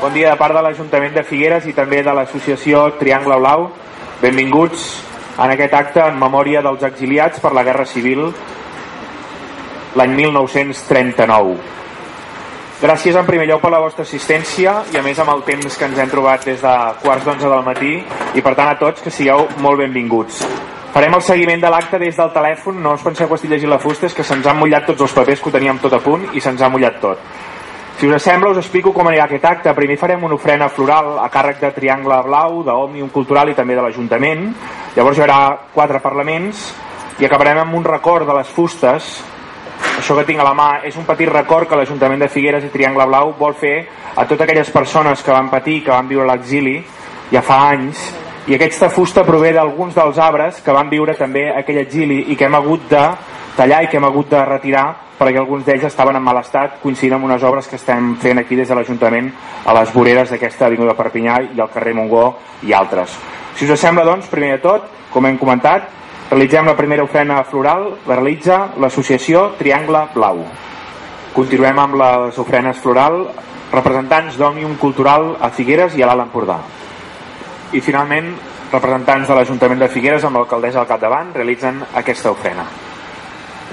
Bon dia de part de l'Ajuntament de Figueres i també de l'associació Triangle Blau. Benvinguts en aquest acte en memòria dels exiliats per la Guerra Civil l'any 1939. Gràcies en primer lloc per la vostra assistència i a més amb el temps que ens hem trobat des de quarts d'onze del matí i per tant a tots que sigueu molt benvinguts. Farem el seguiment de l'acte des del telèfon, no us penseu que estic llegint la fusta, és que se'ns han mullat tots els papers que ho teníem tot a punt i se'ns ha mullat tot. Si us sembla, us explico com anirà aquest acte. Primer farem una ofrena floral a càrrec de Triangle Blau, d'Òmnium Cultural i també de l'Ajuntament. Llavors hi haurà quatre parlaments i acabarem amb un record de les fustes. Això que tinc a la mà és un petit record que l'Ajuntament de Figueres i Triangle Blau vol fer a totes aquelles persones que van patir, que van viure l'exili ja fa anys i aquesta fusta prové d'alguns dels arbres que van viure també aquell exili i que hem hagut de tallar i que hem hagut de retirar perquè alguns d'ells estaven en mal estat coincidint amb unes obres que estem fent aquí des de l'Ajuntament a les voreres d'aquesta avinguda Perpinyà i al carrer Montgó i altres. Si us sembla, doncs, primer de tot, com hem comentat, realitzem la primera ofrena floral, la realitza l'associació Triangle Blau. Continuem amb les ofrenes floral, representants d'Òmnium Cultural a Figueres i a l'Alt Empordà i finalment representants de l'Ajuntament de Figueres amb l'alcaldessa al capdavant realitzen aquesta ofrena.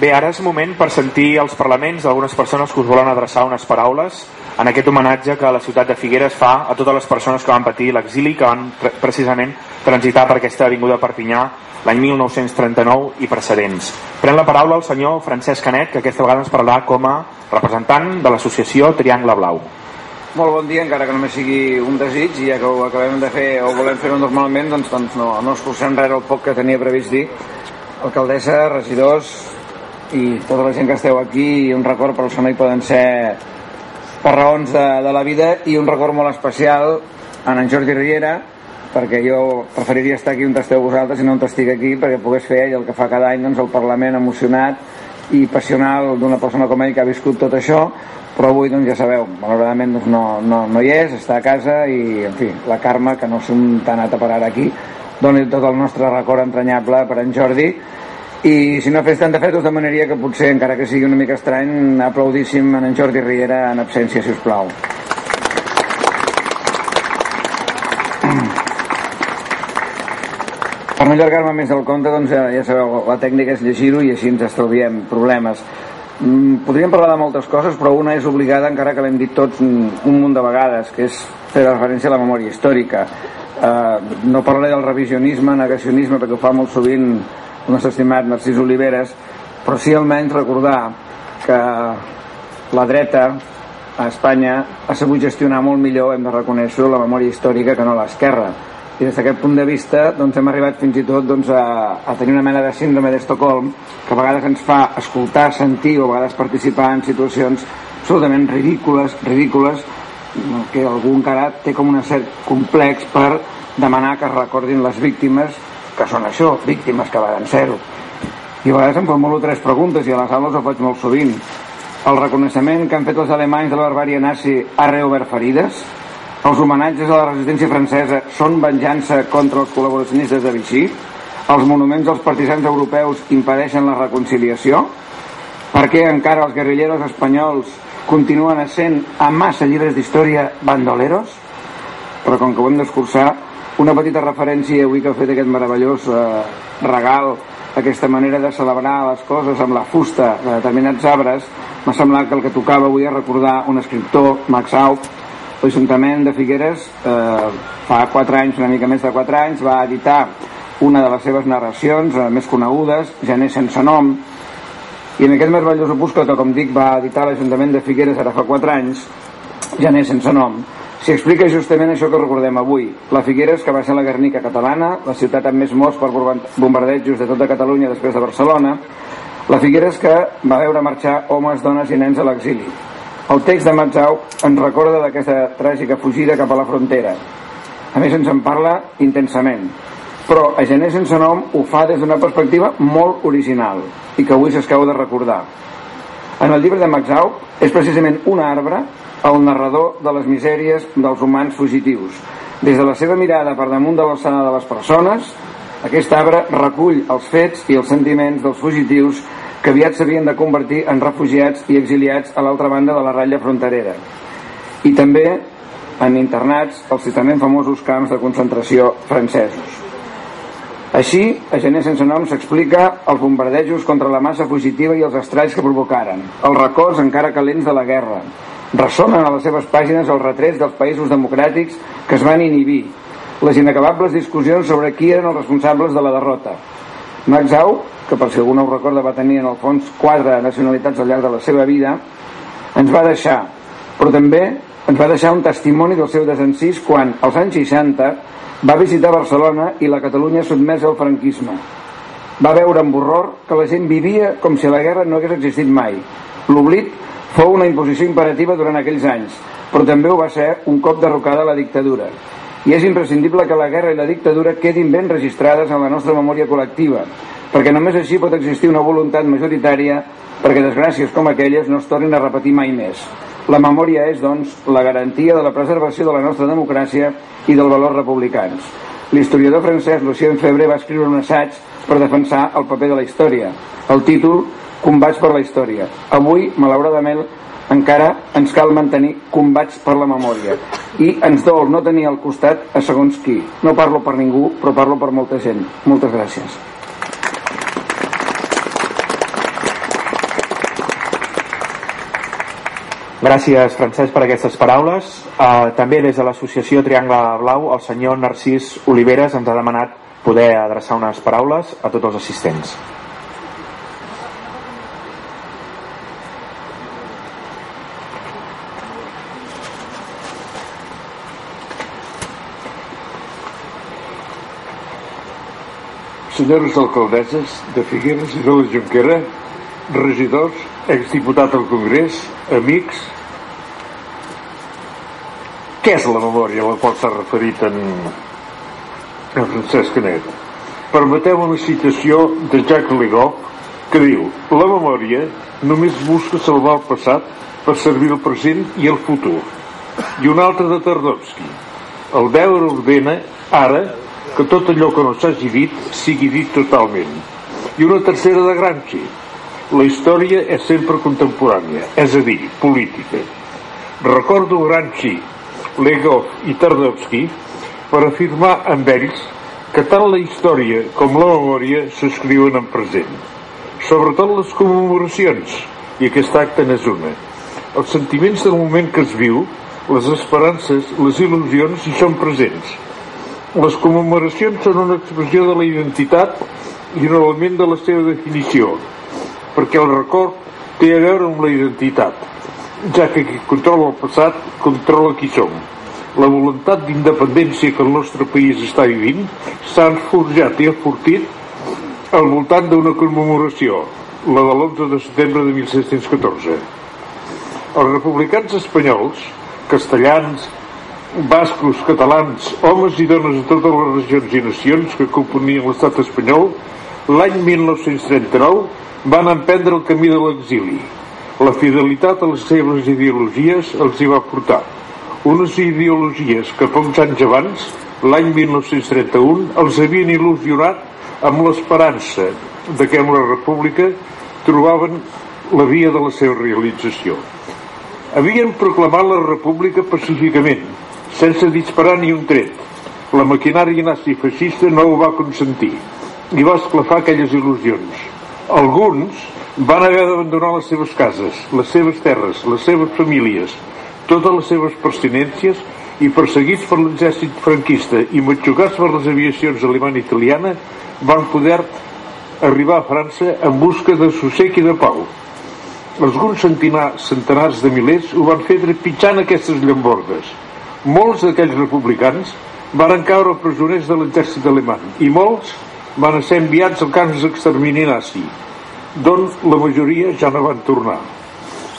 Bé, ara és moment per sentir els parlaments d'algunes persones que us volen adreçar unes paraules en aquest homenatge que la ciutat de Figueres fa a totes les persones que van patir l'exili, que van precisament transitar per aquesta avinguda Perpinyà l'any 1939 i precedents. Pren la paraula el senyor Francesc Canet, que aquesta vegada ens parlarà com a representant de l'associació Triangle Blau. Molt bon dia, encara que només sigui un desig, i ja que ho acabem de fer o volem fer-ho normalment, doncs, doncs no, no escurcem res el poc que tenia previst dir. Alcaldessa, regidors i tota la gent que esteu aquí, i un record per no hi poden ser per raons de, de la vida, i un record molt especial en en Jordi Riera, perquè jo preferiria estar aquí on esteu vosaltres i no on estic aquí, perquè pogués fer ell el que fa cada any doncs, el Parlament emocionat i passional d'una persona com ell que ha viscut tot això, però avui doncs ja sabeu, malauradament doncs, no, no, no hi és, està a casa i en fi, la Carme, que no som tan anat a parar aquí doni tot el nostre record entranyable per en Jordi i si no fes tant de fet us demanaria que potser, encara que sigui una mica estrany aplaudíssim en en Jordi Riera en absència, si us plau. Per no allargar-me més del compte doncs ja, ja sabeu, la tècnica és llegir-ho i així ens estalviem problemes. Mm, podríem parlar de moltes coses, però una és obligada, encara que l'hem dit tots un munt de vegades, que és fer referència a la memòria històrica. Eh, no parlaré del revisionisme, negacionisme, perquè ho fa molt sovint el nostre estimat Narcís Oliveres, però sí almenys recordar que la dreta a Espanya ha sabut gestionar molt millor, hem de reconèixer la memòria històrica que no l'esquerra i des d'aquest punt de vista doncs, hem arribat fins i tot doncs, a, a tenir una mena de síndrome d'Estocolm que a vegades ens fa escoltar, sentir o a vegades participar en situacions absolutament ridícules, ridícules que algú encara té com un cert complex per demanar que es recordin les víctimes que són això, víctimes que van ser-ho i a vegades em formulo tres preguntes i a les aules ho faig molt sovint el reconeixement que han fet els alemanys de la barbària nazi ha reobert ferides? Els homenatges a la resistència francesa són venjança contra els col·laboracionistes de Vichy? Els monuments als partisans europeus impedeixen la reconciliació? Per què encara els guerrilleros espanyols continuen sent a massa llibres d'història bandoleros? Però com que ho hem d'escurçar, una petita referència avui que ha fet aquest meravellós eh, regal, aquesta manera de celebrar les coses amb la fusta de determinats arbres, m'ha semblat que el que tocava avui és recordar un escriptor, Max Aub, l'Ajuntament de Figueres eh, fa 4 anys, una mica més de 4 anys, va editar una de les seves narracions eh, més conegudes, Gener sense nom, i en aquest meravellós opuscle que, com dic, va editar l'Ajuntament de Figueres ara fa 4 anys, Gener sense nom, s'hi explica justament això que recordem avui. La Figueres, que va ser la Guernica catalana, la ciutat amb més morts per bombardejos de tota Catalunya després de Barcelona, la Figueres que va veure marxar homes, dones i nens a l'exili, el text de Matzau ens recorda d'aquesta tràgica fugida cap a la frontera. A més, ens en parla intensament. Però a Gener sense nom ho fa des d'una perspectiva molt original i que avui s'escau de recordar. En el llibre de Maxau és precisament un arbre el narrador de les misèries dels humans fugitius. Des de la seva mirada per damunt de l'alçada de les persones, aquest arbre recull els fets i els sentiments dels fugitius que aviat s'havien de convertir en refugiats i exiliats a l'altra banda de la ratlla fronterera. I també en internats als citament famosos camps de concentració francesos. Així, a gener sense nom s'explica els bombardejos contra la massa fugitiva i els estralls que provocaren, els records encara calents de la guerra. Ressonen a les seves pàgines els retrets dels països democràtics que es van inhibir, les inacabables discussions sobre qui eren els responsables de la derrota. Max Au, que per si algú no ho recorda va tenir en el fons quatre nacionalitats al llarg de la seva vida, ens va deixar, però també ens va deixar un testimoni del seu desencís quan, als anys 60, va visitar Barcelona i la Catalunya sotmesa al franquisme. Va veure amb horror que la gent vivia com si la guerra no hagués existit mai. L'oblit fou una imposició imperativa durant aquells anys, però també ho va ser un cop derrocada la dictadura. I és imprescindible que la guerra i la dictadura quedin ben registrades en la nostra memòria col·lectiva, perquè només així pot existir una voluntat majoritària perquè desgràcies com aquelles no es tornin a repetir mai més. La memòria és, doncs, la garantia de la preservació de la nostra democràcia i dels valors republicans. L'historiador francès Lucien Febre va escriure un assaig per defensar el paper de la història. El títol, Combats per la història. Avui, malauradament, encara ens cal mantenir combats per la memòria i ens dol no tenir al costat a segons qui. No parlo per ningú, però parlo per molta gent. Moltes gràcies. Gràcies, Francesc, per aquestes paraules. Uh, també des de l'associació Triangle Blau, el senyor Narcís Oliveres ens ha demanat poder adreçar unes paraules a tots els assistents. Senyores alcaldesses de Figueres i de la Junquera, regidors, exdiputat al Congrés, amics, què és la memòria a la qual s'ha referit en, en Francesc Canet? Permeteu una citació de Jacques Legoff que diu La memòria només busca salvar el passat per servir el present i el futur. I un altre de Tardovsky. El veure ordena, ara, que tot allò que no s'hagi dit sigui dit totalment. I una tercera de Gramsci, la història és sempre contemporània, és a dir, política. Recordo Gramsci, Legov i Tardovsky per afirmar amb ells que tant la història com la memòria s'escriuen en present. Sobretot les commemoracions, i aquest acte n'és una. Els sentiments del moment que es viu, les esperances, les il·lusions hi són presents. Les commemoracions són una expressió de la identitat i un element de la seva definició, perquè el record té a veure amb la identitat, ja que qui controla el passat controla qui som. La voluntat d'independència que el nostre país està vivint s'ha forjat i enfortit al voltant d'una commemoració, la de l'11 de setembre de 1714. Els republicans espanyols, castellans, bascos, catalans, homes i dones de totes les regions i nacions que componien l'estat espanyol, l'any 1939 van emprendre el camí de l'exili. La fidelitat a les seves ideologies els hi va portar. Unes ideologies que pocs anys abans, l'any 1931, els havien il·lusionat amb l'esperança de que amb la república trobaven la via de la seva realització. Havien proclamat la república pacíficament, sense disparar ni un tret. La maquinària nazi-fascista no ho va consentir i va esclafar aquelles il·lusions alguns van haver d'abandonar les seves cases, les seves terres, les seves famílies, totes les seves pertinències i perseguits per l'exèrcit franquista i matxucats per les aviacions alemana i italiana van poder arribar a França en busca de sossec i de pau. Alguns centenars, centenars de milers ho van fer trepitjant aquestes llambordes. Molts d'aquells republicans van caure presoners de l'exèrcit alemany i molts van ser enviats al camps d'extermini nazi, d'on la majoria ja no van tornar.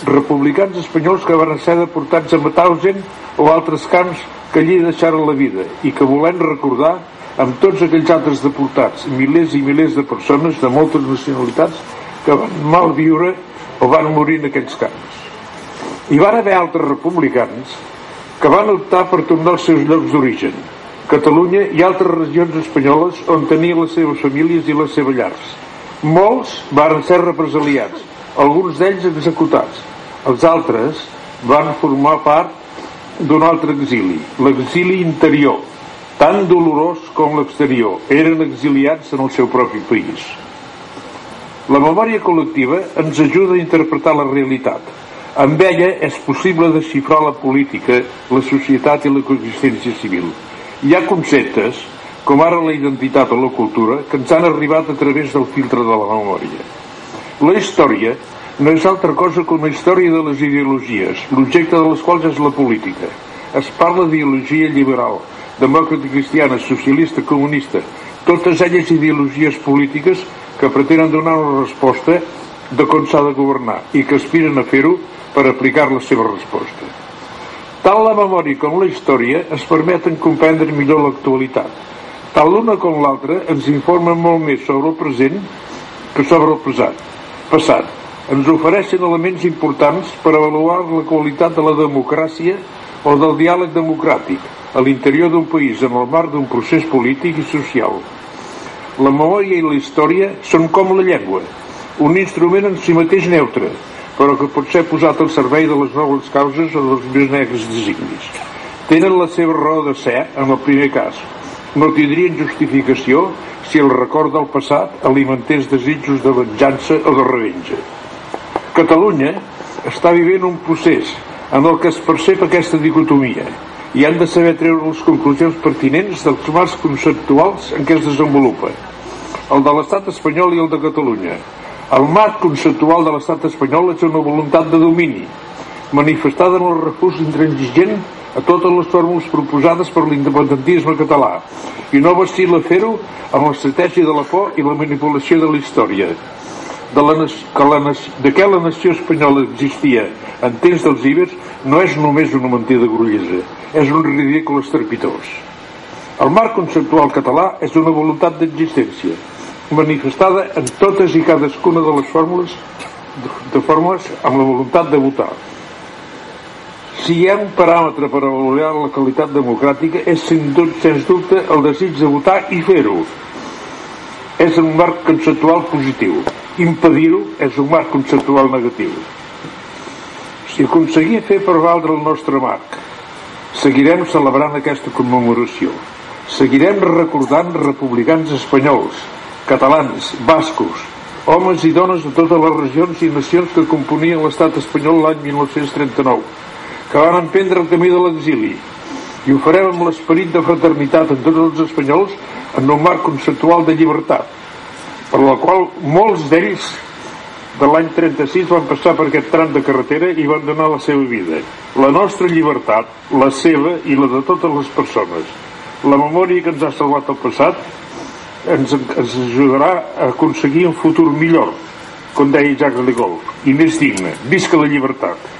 Republicans espanyols que van ser deportats a Mauthausen o altres camps que allí deixaren la vida i que volem recordar amb tots aquells altres deportats, milers i milers de persones de moltes nacionalitats que van mal viure o van morir en aquells camps. Hi van haver altres republicans que van optar per tornar als seus llocs d'origen, Catalunya i altres regions espanyoles on tenien les seves famílies i les seves llars. Molts varen ser represaliats, alguns d'ells executats. Els altres van formar part d'un altre exili, l'exili interior, tan dolorós com l'exterior. Eren exiliats en el seu propi país. La memòria col·lectiva ens ajuda a interpretar la realitat. Amb ella és possible desxifrar la política, la societat i la coexistència civil. Hi ha conceptes, com ara la identitat o la cultura, que ens han arribat a través del filtre de la memòria. La història no és altra cosa que una història de les ideologies, l'objecte de les quals és la política. Es parla d'ideologia liberal, demòcrata cristiana, socialista, comunista, totes elles ideologies polítiques que pretenen donar una resposta de com s'ha de governar i que aspiren a fer-ho per aplicar la seva resposta. Tant la memòria com la història es permeten comprendre millor l'actualitat. Tant l'una com l'altra ens informen molt més sobre el present que sobre el passat. passat ens ofereixen elements importants per avaluar la qualitat de la democràcia o del diàleg democràtic a l'interior d'un país en el marc d'un procés polític i social. La memòria i la història són com la llengua, un instrument en si mateix neutre, però que pot ser posat al servei de les noves causes o dels més negres designis. Tenen la seva raó de ser en el primer cas. No tindrien justificació si el record del passat alimentés desitjos de venjança o de revenja. Catalunya està vivint un procés en el que es percep aquesta dicotomia i han de saber treure les conclusions pertinents dels marcs conceptuals en què es desenvolupa, el de l'estat espanyol i el de Catalunya. El marc conceptual de l'estat espanyol és una voluntat de domini, manifestada en el refús intransigent a totes les fórmules proposades per l'independentisme català i no vacila fer-ho amb l'estratègia de la por i la manipulació de la història de, la, que la, de què la nació espanyola existia en temps dels ibers no és només una mentida grullesa, és un ridícul estrepitós. El marc conceptual català és una voluntat d'existència, manifestada en totes i cadascuna de les fórmules de fórmules amb la voluntat de votar. Si hi ha un paràmetre per avaluar la qualitat democràtica és sens dubte el desig de votar i fer-ho. És un marc conceptual positiu. Impedir-ho és un marc conceptual negatiu. Si aconseguim fer prevaldre el nostre marc, seguirem celebrant aquesta commemoració. Seguirem recordant republicans espanyols, catalans, bascos, homes i dones de totes les regions i nacions que componien l'estat espanyol l'any 1939, que van emprendre el camí de l'exili, i ho farem amb l'esperit de fraternitat en tots els espanyols en un marc conceptual de llibertat, per la qual molts d'ells de l'any 36 van passar per aquest tram de carretera i van donar la seva vida. La nostra llibertat, la seva i la de totes les persones. La memòria que ens ha salvat el passat ens, ens ajudarà a aconseguir un futur millor, com deia Jacques de Gaulle, i més digne. Visca la llibertat!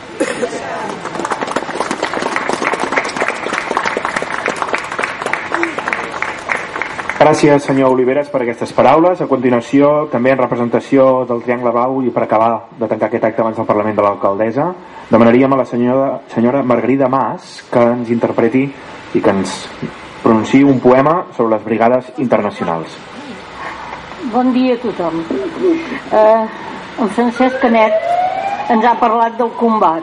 Gràcies, senyor Oliveres, per aquestes paraules. A continuació, també en representació del Triangle Blau i per acabar de tancar aquest acte abans del Parlament de l'Alcaldessa, demanaríem a la senyora, senyora Margarida Mas que ens interpreti i que ens pronunciï un poema sobre les brigades internacionals. Bon dia a tothom. Eh, en Francesc Canet ens ha parlat del combat.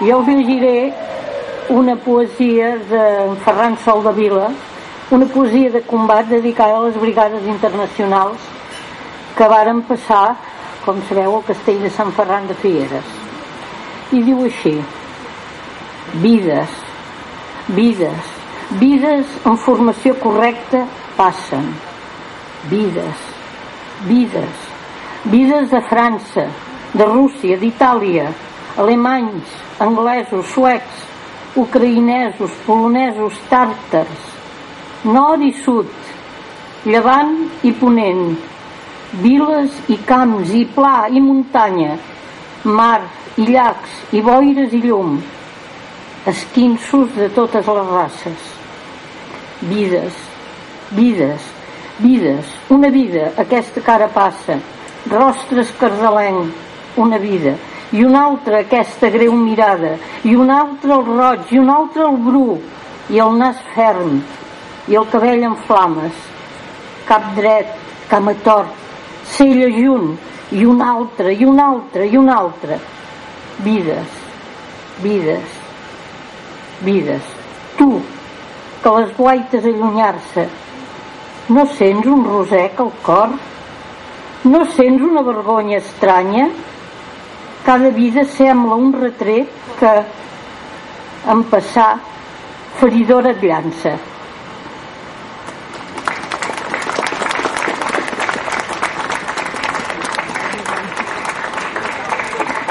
Jo us llegiré una poesia de Ferran Soldavila, una poesia de combat dedicada a les brigades internacionals que varen passar, com sabeu, al castell de Sant Ferran de Figueres. I diu així, vides, vides, vides en formació correcta passen, vides, vides, vides de França, de Rússia, d'Itàlia, alemanys, anglesos, suecs, ucraïnesos, polonesos, tàrtars, nord i sud, llevant i ponent, viles i camps i pla i muntanya, mar i llacs i boires i llum, esquinços de totes les races. Vides, vides, vides, una vida, aquesta cara passa, rostre escarzalenc, una vida, i una altra aquesta greu mirada, i una altra el roig, i una altra el bru, i el nas ferm, i el cabell en flames, cap dret, cama tort, cella junt, i un altre, i un altre, i un altre. Vides, vides, vides. Tu, que les guaites allunyar-se, no sents un rosec al cor? No sents una vergonya estranya? Cada vida sembla un retret que, en passar, feridora et llança.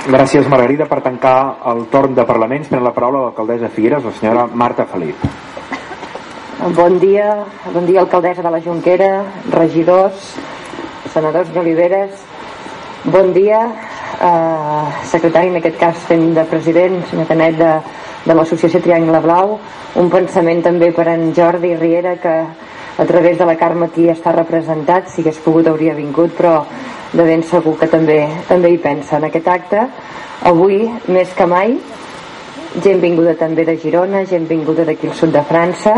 Gràcies, Margarida. Per tancar el torn de parlaments, pren la paraula l'alcaldessa Figueres, la senyora Marta Felip. Bon dia, bon dia alcaldessa de la Junquera, regidors, senadors d'Oliveres, bon dia eh, secretari, en aquest cas fent de president, senyor Canet de, de l'associació Triangle Blau, un pensament també per en Jordi Riera que a través de la Carme aquí està representat, si hagués pogut hauria vingut, però de ben segur que també, també hi pensa en aquest acte. Avui, més que mai, gent vinguda també de Girona, gent vinguda d'aquí al sud de França,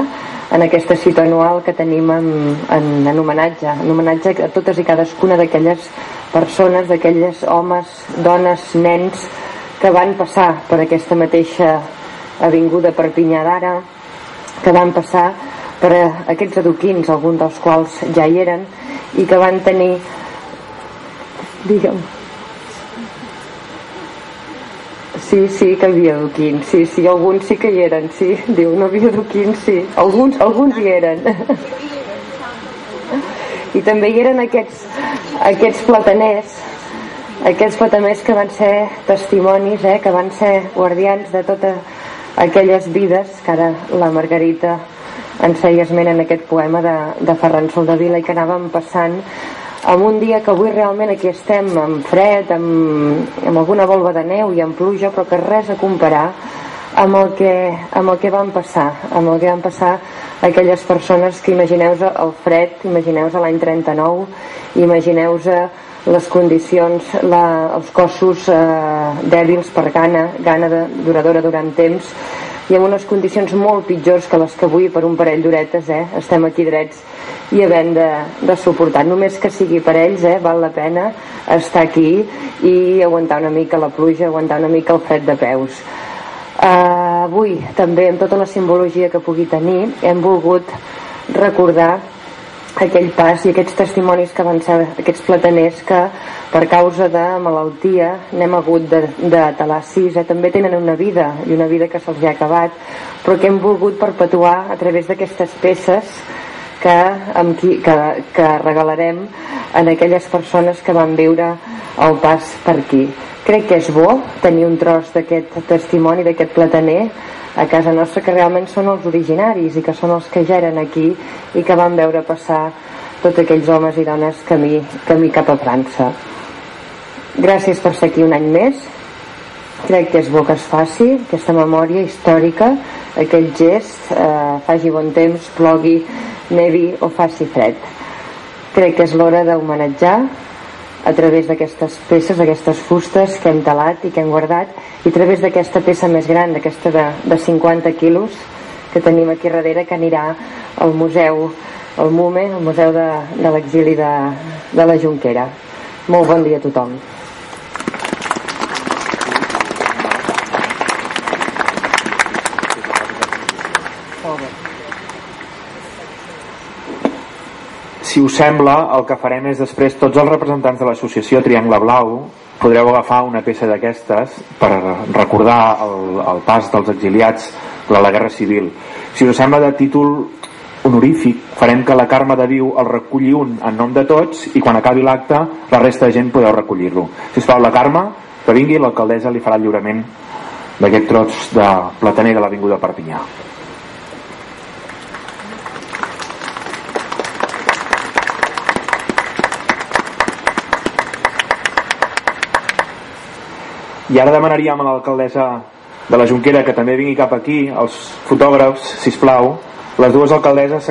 en aquesta cita anual que tenim en, en, en homenatge, en homenatge a totes i cadascuna d'aquelles persones, d'aquelles homes, dones, nens que van passar per aquesta mateixa avinguda Perpinyà d'ara, que van passar per aquests adoquins, alguns dels quals ja hi eren, i que van tenir digue'm Sí, sí, que hi havia adoquins, sí, sí, alguns sí que hi eren, sí, diu, no havia adoquins, sí, alguns, alguns hi eren. I també hi eren aquests, aquests plataners, aquests plataners que van ser testimonis, eh, que van ser guardians de totes aquelles vides que ara la Margarita ens feia esment en aquest poema de, de Ferran Soldavila i que anàvem passant en un dia que avui realment aquí estem amb fred, amb, amb alguna volva de neu i amb pluja, però que res a comparar amb el que, amb el que van passar, amb el que van passar aquelles persones que imagineu-vos el fred, imagineu-vos l'any 39, imagineu-vos les condicions, la, els cossos eh, dèbils per gana, gana de, duradora durant temps, i en unes condicions molt pitjors que les que avui per un parell d'horetes eh, estem aquí drets i havent de, de suportar. Només que sigui per ells eh, val la pena estar aquí i aguantar una mica la pluja aguantar una mica el fred de peus. Uh, avui també amb tota la simbologia que pugui tenir hem volgut recordar aquell pas i aquests testimonis que van ser aquests plataners que per causa de malaltia n'hem hagut de, de talar sis eh? també tenen una vida i una vida que se'ls ha acabat però que hem volgut perpetuar a través d'aquestes peces que, amb qui, que, que regalarem en aquelles persones que van viure el pas per aquí. Crec que és bo tenir un tros d'aquest testimoni, d'aquest plataner, a casa nostra que realment són els originaris i que són els que ja eren aquí i que van veure passar tots aquells homes i dones camí, camí cap a França. Gràcies per ser aquí un any més. Crec que és bo que es faci aquesta memòria històrica, aquell gest, eh, faci bon temps, plogui, nevi o faci fred. Crec que és l'hora d'homenatjar a través d'aquestes peces, aquestes fustes que hem talat i que hem guardat i a través d'aquesta peça més gran, d'aquesta de, de 50 quilos que tenim aquí darrere que anirà al museu al MUME, al Museu de, de l'Exili de, de la Junquera. Molt bon dia a tothom. Si us sembla, el que farem és després tots els representants de l'associació Triangle Blau podreu agafar una peça d'aquestes per recordar el, el pas dels exiliats de la Guerra Civil. Si us sembla de títol honorífic, farem que la Carme de Viu el reculli un en nom de tots i quan acabi l'acte la resta de gent podeu recollir-lo. Si us la Carme, que vingui, l'alcaldessa li farà el lliurament d'aquest tros de plataner de l'Avinguda Perpinyà. I ara demanaríem a l'alcaldessa de la Junquera que també vingui cap aquí, els fotògrafs, si plau, les dues alcaldesses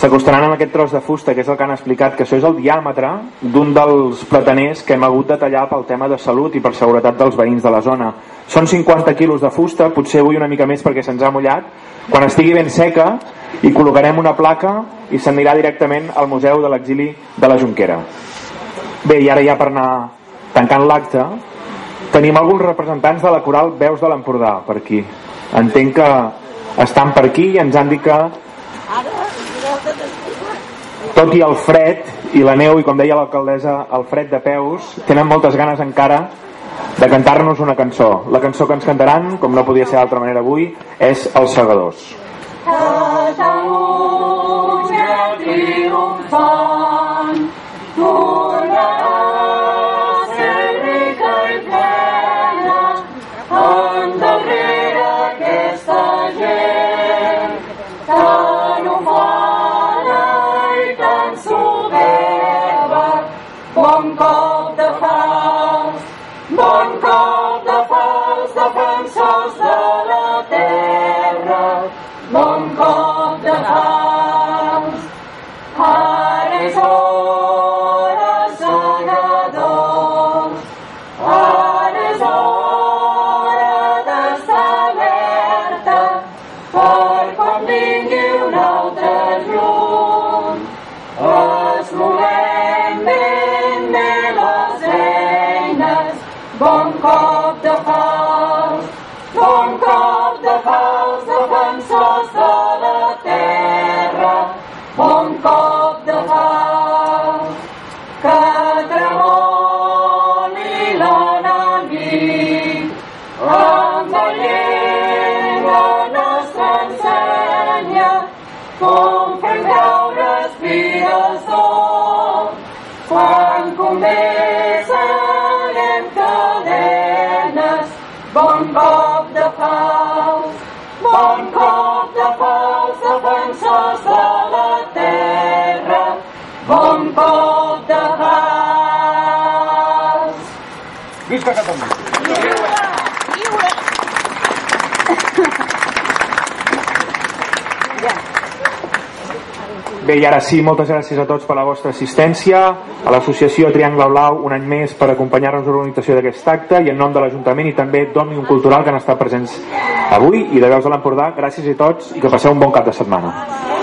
s'acostaran amb aquest tros de fusta, que és el que han explicat, que això és el diàmetre d'un dels plataners que hem hagut de tallar pel tema de salut i per seguretat dels veïns de la zona. Són 50 quilos de fusta, potser avui una mica més perquè se'ns ha mullat. Quan estigui ben seca, hi col·locarem una placa i s'anirà directament al Museu de l'Exili de la Junquera. Bé, i ara ja per anar tancant l'acte, Tenim alguns representants de la coral Veus de l'Empordà per aquí. entenc que estan per aquí i ens han dit que tot i el fred i la neu i com deia l'alcaldessa el fred de peus tenen moltes ganes encara de cantar-nos una cançó. La cançó que ens cantaran com no podia ser d'altra manera avui és Els Segadors. Catalunya Catalunya! Bé, i ara sí, moltes gràcies a tots per la vostra assistència, a l'associació Triangle Blau un any més per acompanyar-nos a l'organització d'aquest acte i en nom de l'Ajuntament i també d'Òmnium Cultural que han estat presents avui i de Veus de l'Empordà, gràcies a tots i que passeu un bon cap de setmana.